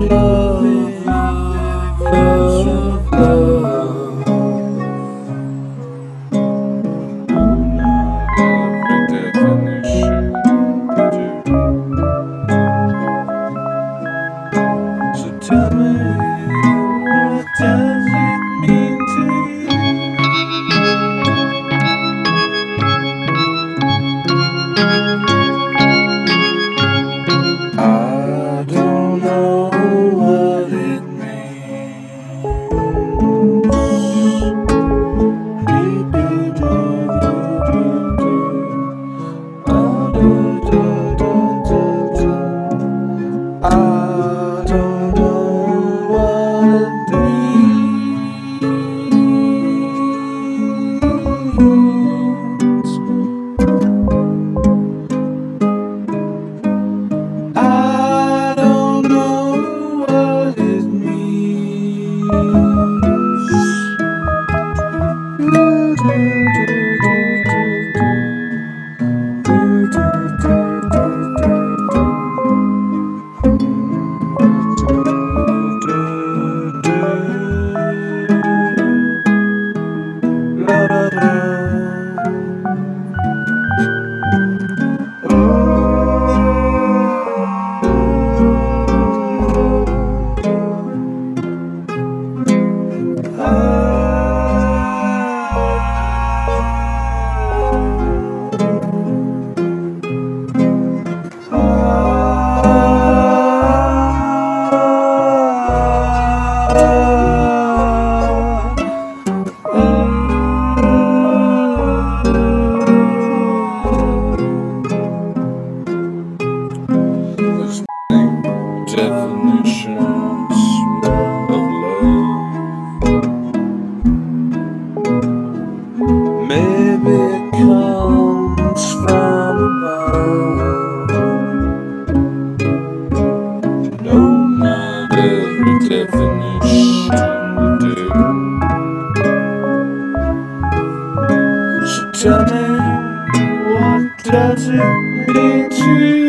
love. Uh. So tell me, what does it mean to you?